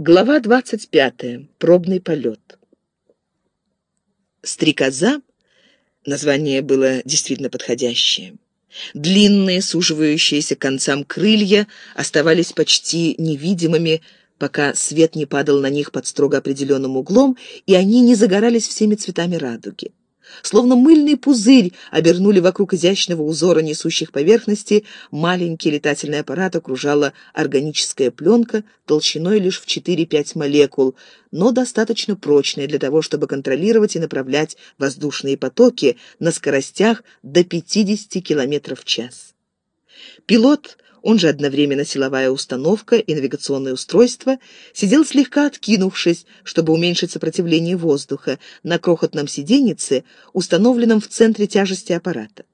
Глава 25. Пробный полет. «Стрекоза» — название было действительно подходящее. Длинные, суживающиеся к концам крылья оставались почти невидимыми, пока свет не падал на них под строго определенным углом, и они не загорались всеми цветами радуги. Словно мыльный пузырь обернули вокруг изящного узора несущих поверхности, маленький летательный аппарат окружала органическая пленка толщиной лишь в 4-5 молекул, но достаточно прочная для того, чтобы контролировать и направлять воздушные потоки на скоростях до 50 км в час. Пилот он же одновременно силовая установка и навигационное устройство, сидел слегка откинувшись, чтобы уменьшить сопротивление воздуха, на крохотном сиденьице, установленном в центре тяжести аппарата.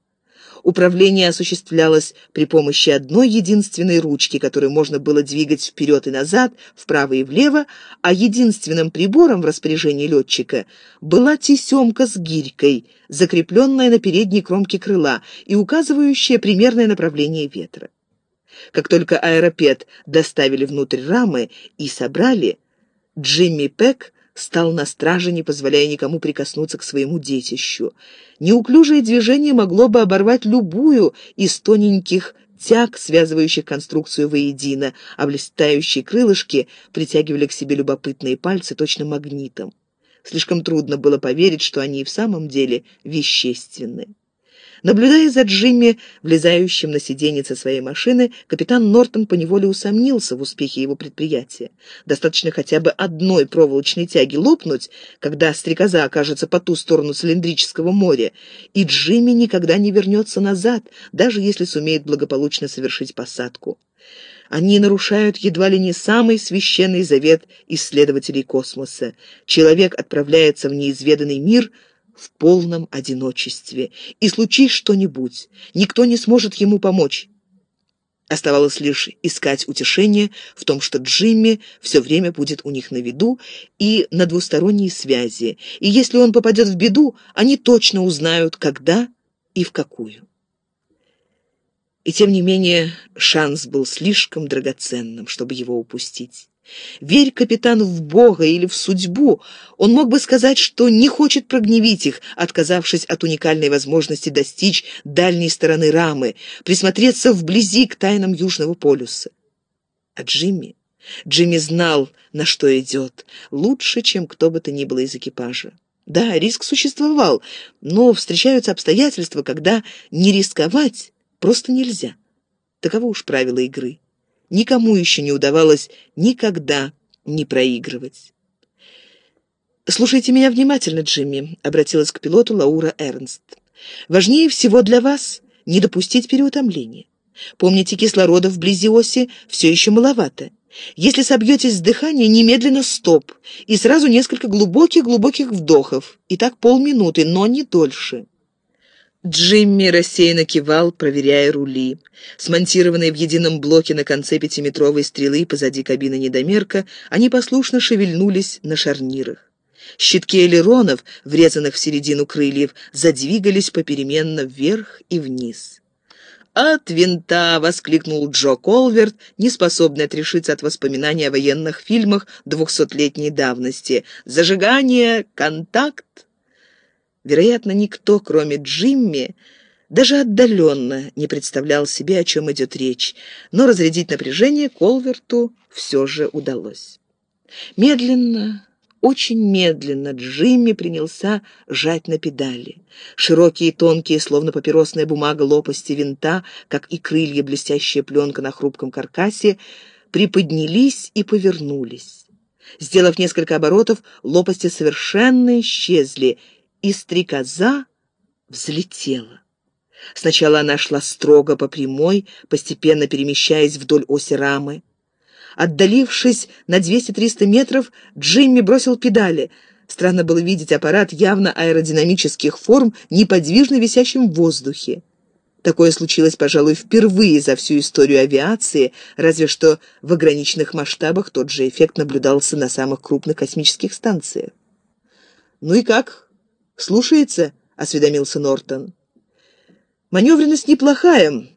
Управление осуществлялось при помощи одной единственной ручки, которую можно было двигать вперед и назад, вправо и влево, а единственным прибором в распоряжении летчика была тесемка с гирькой, закрепленная на передней кромке крыла и указывающая примерное направление ветра. Как только аэропед доставили внутрь рамы и собрали, Джимми Пек стал на страже, не позволяя никому прикоснуться к своему детищу. Неуклюжее движение могло бы оборвать любую из тоненьких тяг, связывающих конструкцию воедино, а блистающие крылышки притягивали к себе любопытные пальцы точно магнитом. Слишком трудно было поверить, что они и в самом деле вещественны. Наблюдая за Джимми, влезающим на сиденьице своей машины, капитан Нортон поневоле усомнился в успехе его предприятия. Достаточно хотя бы одной проволочной тяги лопнуть, когда стрекоза окажется по ту сторону цилиндрического моря, и Джимми никогда не вернется назад, даже если сумеет благополучно совершить посадку. Они нарушают едва ли не самый священный завет исследователей космоса. Человек отправляется в неизведанный мир – в полном одиночестве, и случись что-нибудь, никто не сможет ему помочь. Оставалось лишь искать утешение в том, что Джимми все время будет у них на виду и на двусторонней связи, и если он попадет в беду, они точно узнают, когда и в какую. И тем не менее шанс был слишком драгоценным, чтобы его упустить. Верь капитану в Бога или в судьбу, он мог бы сказать, что не хочет прогневить их, отказавшись от уникальной возможности достичь дальней стороны рамы, присмотреться вблизи к тайнам Южного полюса. А Джимми? Джимми знал, на что идет, лучше, чем кто бы то ни было из экипажа. Да, риск существовал, но встречаются обстоятельства, когда не рисковать просто нельзя. Таково уж правило игры. Никому еще не удавалось никогда не проигрывать. «Слушайте меня внимательно, Джимми», — обратилась к пилоту Лаура Эрнст. «Важнее всего для вас не допустить переутомления. Помните, кислорода вблизи оси все еще маловато. Если собьетесь с дыхания, немедленно стоп, и сразу несколько глубоких-глубоких вдохов, и так полминуты, но не дольше». Джимми рассеянно кивал, проверяя рули. Смонтированные в едином блоке на конце пятиметровой стрелы позади кабины недомерка, они послушно шевельнулись на шарнирах. Щитки элеронов, врезанных в середину крыльев, задвигались попеременно вверх и вниз. «От винта!» — воскликнул Джо Колверт, неспособный отрешиться от воспоминаний о военных фильмах двухсотлетней давности. «Зажигание! Контакт!» Вероятно, никто, кроме Джимми, даже отдаленно не представлял себе, о чем идет речь, но разрядить напряжение Колверту все же удалось. Медленно, очень медленно Джимми принялся жать на педали. Широкие, тонкие, словно папиросная бумага лопасти винта, как и крылья блестящая пленка на хрупком каркасе, приподнялись и повернулись. Сделав несколько оборотов, лопасти совершенно исчезли, и стрекоза взлетела. Сначала она шла строго по прямой, постепенно перемещаясь вдоль оси рамы. Отдалившись на 200-300 метров, Джимми бросил педали. Странно было видеть аппарат явно аэродинамических форм, неподвижно висящим в воздухе. Такое случилось, пожалуй, впервые за всю историю авиации, разве что в ограниченных масштабах тот же эффект наблюдался на самых крупных космических станциях. «Ну и как?» «Слушается?» — осведомился Нортон. «Маневренность неплохая,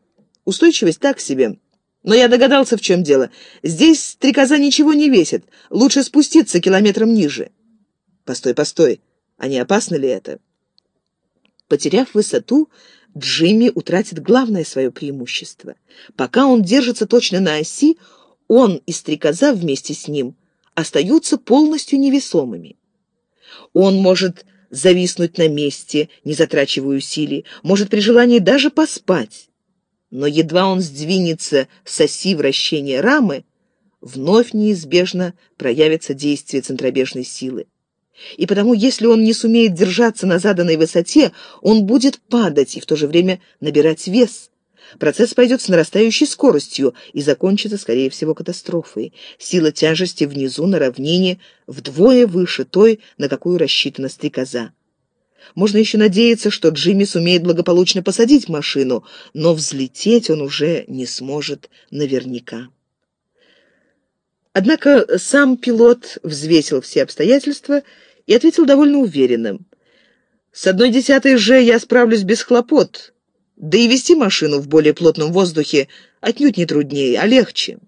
устойчивость так себе. Но я догадался, в чем дело. Здесь стрекоза ничего не весит. Лучше спуститься километром ниже. Постой, постой. А не опасно ли это? Потеряв высоту, Джимми утратит главное свое преимущество. Пока он держится точно на оси, он и стрекоза вместе с ним остаются полностью невесомыми. Он может зависнуть на месте, не затрачивая усилий, может при желании даже поспать. Но едва он сдвинется с оси вращения рамы, вновь неизбежно проявится действие центробежной силы. И потому, если он не сумеет держаться на заданной высоте, он будет падать и в то же время набирать вес. Процесс пойдет с нарастающей скоростью и закончится, скорее всего, катастрофой. Сила тяжести внизу на равнине вдвое выше той, на какую рассчитана стрекоза. Можно еще надеяться, что Джимми сумеет благополучно посадить машину, но взлететь он уже не сможет наверняка. Однако сам пилот взвесил все обстоятельства и ответил довольно уверенным. «С одной десятой же я справлюсь без хлопот, да и вести машину в более плотном воздухе отнюдь не труднее, а легче».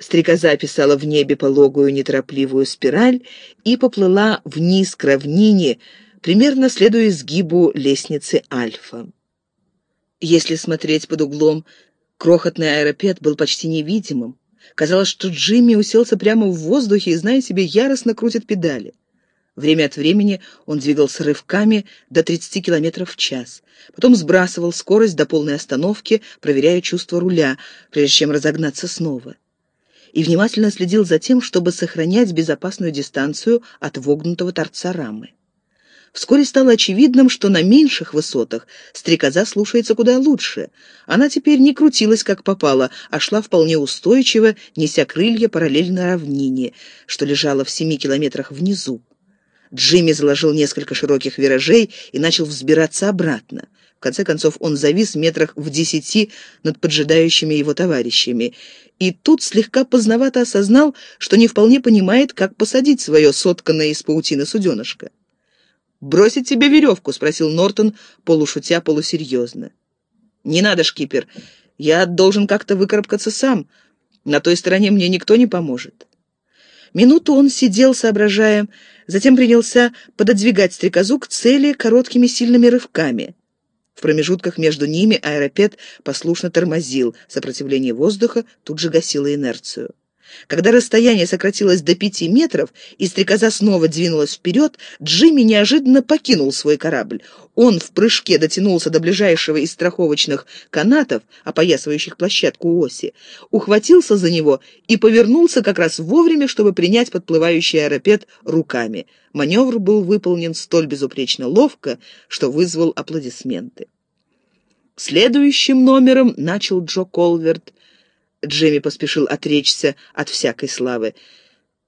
Стрекоза описала в небе пологую неторопливую спираль и поплыла вниз к равнине, примерно следуя изгибу лестницы Альфа. Если смотреть под углом, крохотный аэропед был почти невидимым. Казалось, что Джимми уселся прямо в воздухе и, зная себе, яростно крутит педали. Время от времени он двигался рывками до 30 км в час. Потом сбрасывал скорость до полной остановки, проверяя чувство руля, прежде чем разогнаться снова. И внимательно следил за тем, чтобы сохранять безопасную дистанцию от вогнутого торца рамы. Вскоре стало очевидным, что на меньших высотах стрекоза слушается куда лучше. Она теперь не крутилась как попало, а шла вполне устойчиво, неся крылья параллельно равнине, что лежало в семи километрах внизу. Джимми заложил несколько широких виражей и начал взбираться обратно. В конце концов он завис метрах в десяти над поджидающими его товарищами. И тут слегка поздновато осознал, что не вполне понимает, как посадить свое сотканное из паутины суденышко. «Бросить тебе веревку?» — спросил Нортон, полушутя, полусерьезно. «Не надо, шкипер. Я должен как-то выкарабкаться сам. На той стороне мне никто не поможет». Минуту он сидел, соображая, затем принялся пододвигать стрекозу к цели короткими сильными рывками. В промежутках между ними аэропед послушно тормозил, сопротивление воздуха тут же гасило инерцию. Когда расстояние сократилось до пяти метров, и стрекоза снова двинулась вперед, Джимми неожиданно покинул свой корабль. Он в прыжке дотянулся до ближайшего из страховочных канатов, опоясывающих площадку оси, ухватился за него и повернулся как раз вовремя, чтобы принять подплывающий аэропед руками. Маневр был выполнен столь безупречно ловко, что вызвал аплодисменты. Следующим номером начал Джо Колверт Джемми поспешил отречься от всякой славы.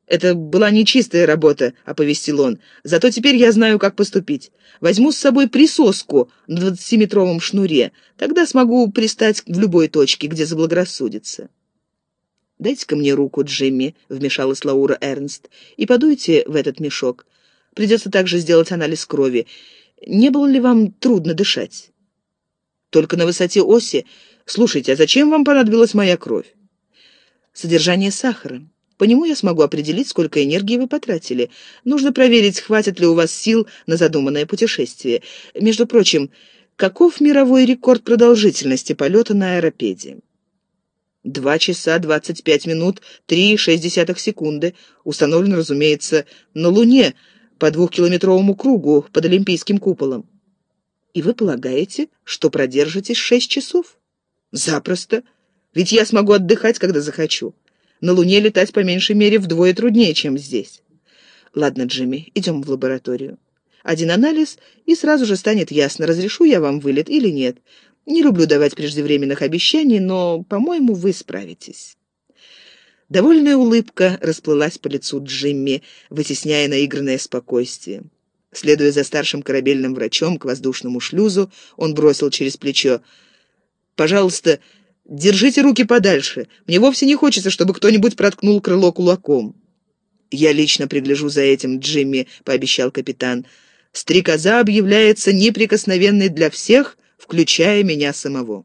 «Это была нечистая работа», — оповестил он. «Зато теперь я знаю, как поступить. Возьму с собой присоску на двадцатиметровом шнуре. Тогда смогу пристать в любой точке, где заблагорассудится». «Дайте-ка мне руку, Джимми», — вмешалась Лаура Эрнст, «и подуйте в этот мешок. Придется также сделать анализ крови. Не было ли вам трудно дышать?» «Только на высоте оси Слушайте, а зачем вам понадобилась моя кровь? Содержание сахара. По нему я смогу определить, сколько энергии вы потратили. Нужно проверить, хватит ли у вас сил на задуманное путешествие. Между прочим, каков мировой рекорд продолжительности полета на аэропеде? Два часа двадцать пять минут три шесть десятых секунды. Установлен, разумеется, на Луне по двухкилометровому кругу под Олимпийским куполом. И вы полагаете, что продержитесь шесть часов? «Запросто. Ведь я смогу отдыхать, когда захочу. На Луне летать по меньшей мере вдвое труднее, чем здесь. Ладно, Джимми, идем в лабораторию. Один анализ, и сразу же станет ясно, разрешу я вам вылет или нет. Не люблю давать преждевременных обещаний, но, по-моему, вы справитесь». Довольная улыбка расплылась по лицу Джимми, вытесняя наигранное спокойствие. Следуя за старшим корабельным врачом к воздушному шлюзу, он бросил через плечо Пожалуйста, держите руки подальше. Мне вовсе не хочется, чтобы кто-нибудь проткнул крыло кулаком». «Я лично пригляжу за этим, Джимми», — пообещал капитан. «Стрекоза объявляется неприкосновенной для всех, включая меня самого».